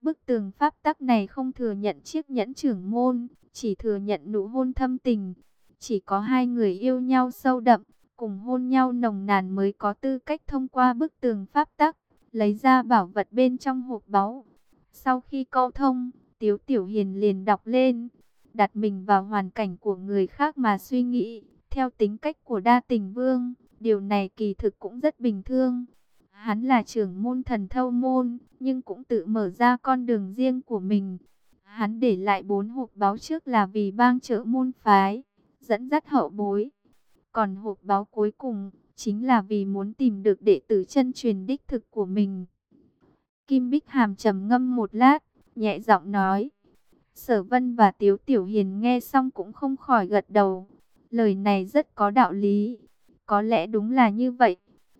A: Bức tường pháp tắc này không thừa nhận chiếc nhẫn trưởng môn, chỉ thừa nhận nụ hôn thâm tình. Chỉ có hai người yêu nhau sâu đậm, cùng hôn nhau nồng nàn mới có tư cách thông qua bức tường pháp tắc, lấy ra bảo vật bên trong hộp báu. Sau khi câu thông, Tiếu Tiểu Hiền liền đọc lên, đặt mình vào hoàn cảnh của người khác mà suy nghĩ, theo tính cách của đa tình vương, điều này kỳ thực cũng rất bình thường. Hắn là trưởng môn thần thâu môn, nhưng cũng tự mở ra con đường riêng của mình. Hắn để lại bốn hộp báo trước là vì bang trợ môn phái, dẫn dắt hậu bối. Còn hộp báo cuối cùng, chính là vì muốn tìm được đệ tử chân truyền đích thực của mình. Kim Bích Hàm trầm ngâm một lát, nhẹ giọng nói. Sở Vân và Tiếu Tiểu Hiền nghe xong cũng không khỏi gật đầu. Lời này rất có đạo lý. Có lẽ đúng là như vậy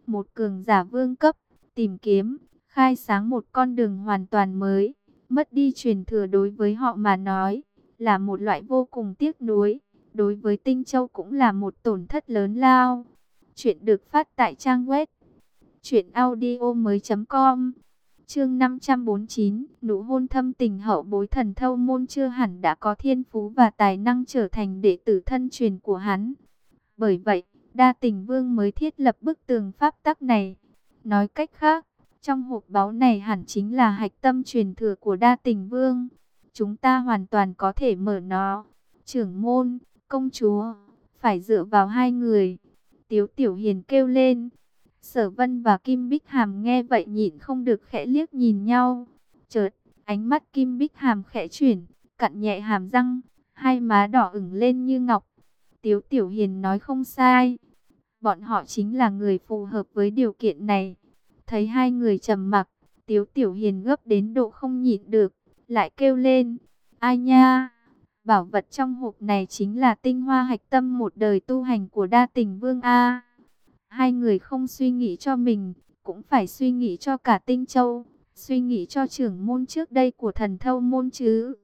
A: một cường giả vương cấp, tìm kiếm, khai sáng một con đường hoàn toàn mới, mất đi truyền thừa đối với họ mà nói, là một loại vô cùng tiếc nuối, đối với Tinh Châu cũng là một tổn thất lớn lao. Chuyện được phát tại trang web truyệnaudiomoi.com. Chương 549, nụ hôn thâm tình hậu bối thần thâu môn chưa hẳn đã có thiên phú và tài năng trở thành đệ tử thân truyền của hắn. Bởi vậy, Đa tình vương mới thiết lập bức tường pháp tắc này. Nói cách khác, trong hộp báu này hẳn chính là hạch tâm truyền thừa của đa tình vương. Chúng ta hoàn toàn có thể mở nó. Trưởng môn, công chúa, phải dựa vào hai người. Tiếu Tiểu Hiền kêu lên. Sở Vân và Kim Bích Hàm nghe vậy nhịn không được khẽ liếc nhìn nhau. Chợt, ánh mắt Kim Bích Hàm khẽ chuyển, cặn nhẹ hàm răng, hai má đỏ ửng lên như ngọc. Tiếu Tiểu Hiền nói không sai, Bọn họ chính là người phù hợp với điều kiện này. Thấy hai người trầm mặc, Tiếu Tiểu Hiền gấp đến độ không nhịn được, lại kêu lên. Ai nha? Bảo vật trong hộp này chính là tinh hoa hạch tâm một đời tu hành của đa tình vương A. Hai người không suy nghĩ cho mình, cũng phải suy nghĩ cho cả tinh châu, suy nghĩ cho trưởng môn trước đây của thần thâu môn chứ.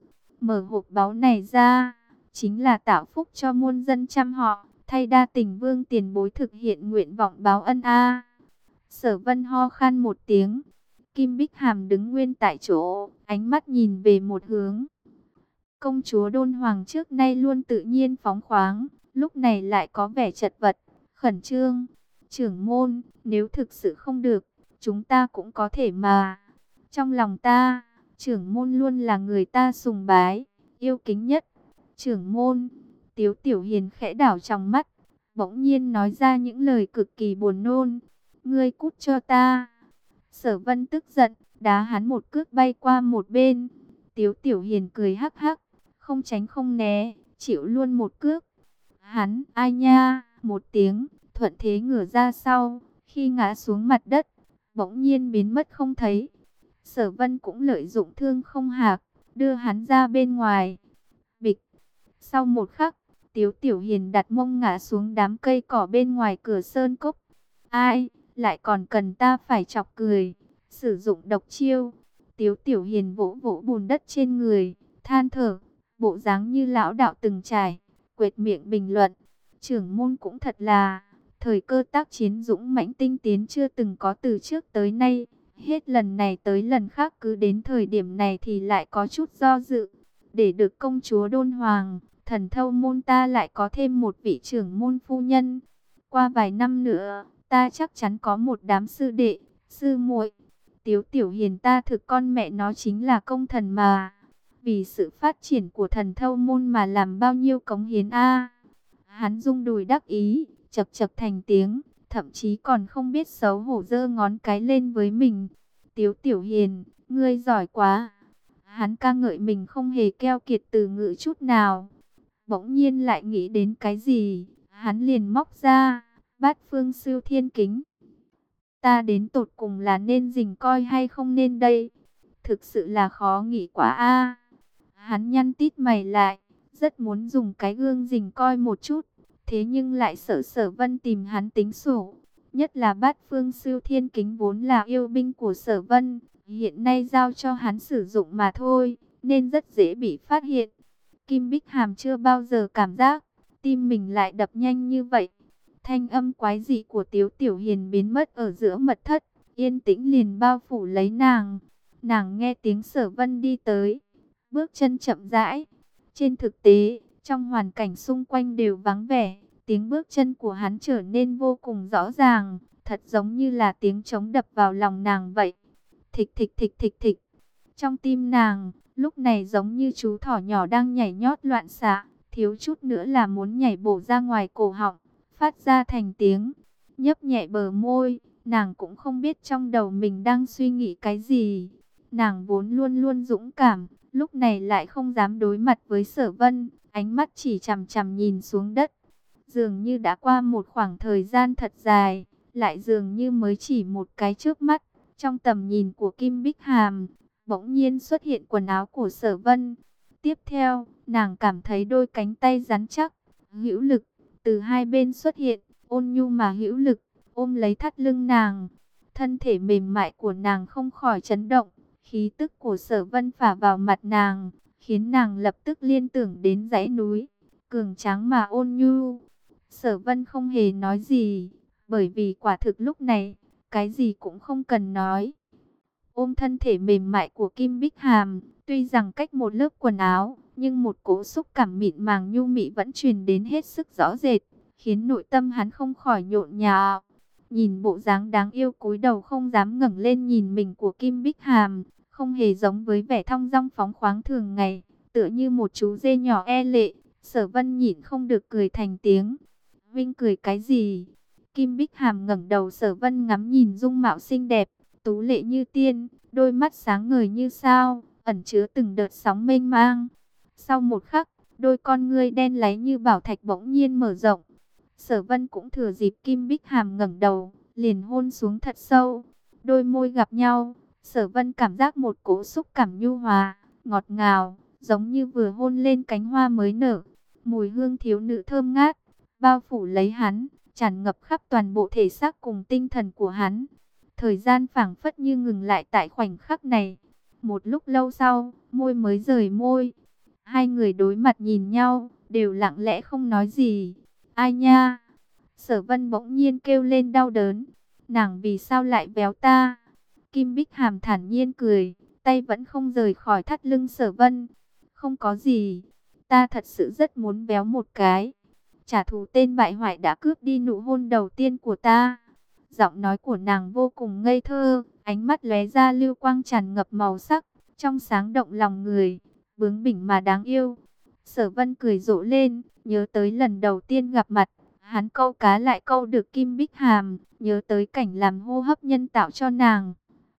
A: Mở hộp báu này ra, chính là tạo phúc cho muôn dân trăm họ thay đa tình vương tiền bối thực hiện nguyện vọng báo ân a. Sở vân ho khan một tiếng, Kim Bích Hàm đứng nguyên tại chỗ, ánh mắt nhìn về một hướng. Công chúa Đôn Hoàng trước nay luôn tự nhiên phóng khoáng, lúc này lại có vẻ chật vật, khẩn trương. Trưởng môn, nếu thực sự không được, chúng ta cũng có thể mà. Trong lòng ta, trưởng môn luôn là người ta sùng bái, yêu kính nhất. Trưởng môn, Tiếu Tiểu Hiền khẽ đảo trong mắt, bỗng nhiên nói ra những lời cực kỳ buồn nôn. Ngươi cút cho ta. Sở vân tức giận, đá hắn một cước bay qua một bên. Tiếu tiểu hiền cười hắc hắc, không tránh không né, chịu luôn một cước. Hắn, ai nha, một tiếng, thuận thế ngửa ra sau, khi ngã xuống mặt đất, bỗng nhiên biến mất không thấy. Sở vân cũng lợi dụng thương không hạc, đưa hắn ra bên ngoài. Bịch, sau một khắc, Tiếu Tiểu Hiền đặt mông ngã xuống đám cây cỏ bên ngoài cửa sơn cốc. Ai, lại còn cần ta phải chọc cười, sử dụng độc chiêu. Tiếu Tiểu Hiền vỗ vỗ bùn đất trên người, than thở, bộ dáng như lão đạo từng trải, quệt miệng bình luận. Trưởng môn cũng thật là, thời cơ tác chiến dũng mãnh tinh tiến chưa từng có từ trước tới nay. Hết lần này tới lần khác cứ đến thời điểm này thì lại có chút do dự. Để được công chúa đôn hoàng, thần thâu môn ta lại có thêm một vị trưởng môn phu nhân. Qua vài năm nữa, ta chắc chắn có một đám sư đệ, sư muội. Tiếu tiểu hiền ta thực con mẹ nó chính là công thần mà. Vì sự phát triển của thần thâu môn mà làm bao nhiêu cống hiến a Hắn rung đùi đắc ý, chập chập thành tiếng, thậm chí còn không biết xấu hổ dơ ngón cái lên với mình. Tiếu tiểu hiền, ngươi giỏi quá. Hắn ca ngợi mình không hề keo kiệt từ ngữ chút nào. Bỗng nhiên lại nghĩ đến cái gì, hắn liền móc ra, bát phương siêu thiên kính. Ta đến tột cùng là nên dình coi hay không nên đây? Thực sự là khó nghĩ quá a. Hắn nhăn tít mày lại, rất muốn dùng cái gương dình coi một chút, thế nhưng lại sợ sở vân tìm hắn tính sổ. Nhất là bát phương siêu thiên kính vốn là yêu binh của sở vân, hiện nay giao cho hắn sử dụng mà thôi, nên rất dễ bị phát hiện. Kim Bích Hàm chưa bao giờ cảm giác, tim mình lại đập nhanh như vậy. Thanh âm quái dị của Tiếu Tiểu Hiền biến mất ở giữa mật thất, yên tĩnh liền bao phủ lấy nàng. Nàng nghe tiếng sở vân đi tới, bước chân chậm rãi. Trên thực tế, trong hoàn cảnh xung quanh đều vắng vẻ, tiếng bước chân của hắn trở nên vô cùng rõ ràng, thật giống như là tiếng trống đập vào lòng nàng vậy. Thịch thịch thịch thịch thịch. Trong tim nàng, lúc này giống như chú thỏ nhỏ đang nhảy nhót loạn xạ, thiếu chút nữa là muốn nhảy bổ ra ngoài cổ họng, phát ra thành tiếng, nhấp nhẹ bờ môi, nàng cũng không biết trong đầu mình đang suy nghĩ cái gì. Nàng vốn luôn luôn dũng cảm, lúc này lại không dám đối mặt với sở vân, ánh mắt chỉ chằm chằm nhìn xuống đất. Dường như đã qua một khoảng thời gian thật dài, lại dường như mới chỉ một cái trước mắt. Trong tầm nhìn của Kim Bích Hàm, bỗng nhiên xuất hiện quần áo của sở vân. Tiếp theo, nàng cảm thấy đôi cánh tay rắn chắc, hữu lực, từ hai bên xuất hiện, ôn nhu mà hữu lực, ôm lấy thắt lưng nàng. Thân thể mềm mại của nàng không khỏi chấn động, khí tức của sở vân phả vào mặt nàng, khiến nàng lập tức liên tưởng đến dãy núi, cường tráng mà ôn nhu. Sở vân không hề nói gì, bởi vì quả thực lúc này, cái gì cũng không cần nói. Ôm thân thể mềm mại của Kim Bích Hàm, tuy rằng cách một lớp quần áo, nhưng một cỗ xúc cảm mịn màng nhu mị vẫn truyền đến hết sức rõ rệt, khiến nội tâm hắn không khỏi nhộn nhạo. Nhìn bộ dáng đáng yêu cúi đầu không dám ngẩng lên nhìn mình của Kim Bích Hàm, không hề giống với vẻ thong dong phóng khoáng thường ngày, tựa như một chú dê nhỏ e lệ, sở vân nhịn không được cười thành tiếng. Vinh cười cái gì? Kim Bích Hàm ngẩng đầu sở vân ngắm nhìn dung mạo xinh đẹp, tú lệ như tiên, đôi mắt sáng ngời như sao, ẩn chứa từng đợt sóng mênh mang. Sau một khắc, đôi con ngươi đen láy như bảo thạch bỗng nhiên mở rộng. Sở vân cũng thừa dịp Kim Bích Hàm ngẩng đầu, liền hôn xuống thật sâu. Đôi môi gặp nhau, sở vân cảm giác một cỗ xúc cảm nhu hòa, ngọt ngào, giống như vừa hôn lên cánh hoa mới nở. Mùi hương thiếu nữ thơm ngát, bao phủ lấy hắn, tràn ngập khắp toàn bộ thể xác cùng tinh thần của hắn. Thời gian phảng phất như ngừng lại tại khoảnh khắc này. Một lúc lâu sau, môi mới rời môi. Hai người đối mặt nhìn nhau, đều lặng lẽ không nói gì. Ai nha? Sở vân bỗng nhiên kêu lên đau đớn. Nàng vì sao lại béo ta? Kim Bích Hàm thản nhiên cười, tay vẫn không rời khỏi thắt lưng sở vân. Không có gì, ta thật sự rất muốn béo một cái. Trả thù tên bại hoại đã cướp đi nụ hôn đầu tiên của ta. Giọng nói của nàng vô cùng ngây thơ, ánh mắt lóe ra lưu quang tràn ngập màu sắc, trong sáng động lòng người, bướng bỉnh mà đáng yêu. Sở vân cười rộ lên, nhớ tới lần đầu tiên gặp mặt, hắn câu cá lại câu được Kim Bích Hàm, nhớ tới cảnh làm hô hấp nhân tạo cho nàng,